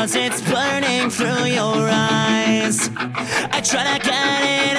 cause it's burning through your eyes. I try to get it.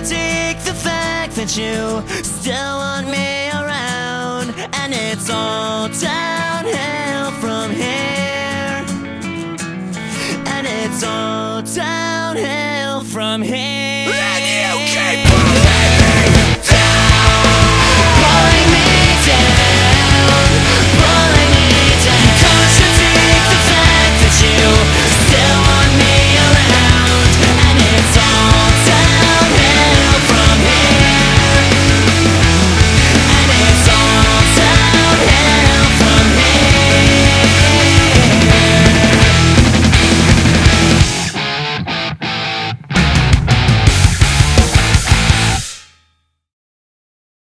Take the fact that you still want me around, and it's all downhill from here. And it's all downhill from here.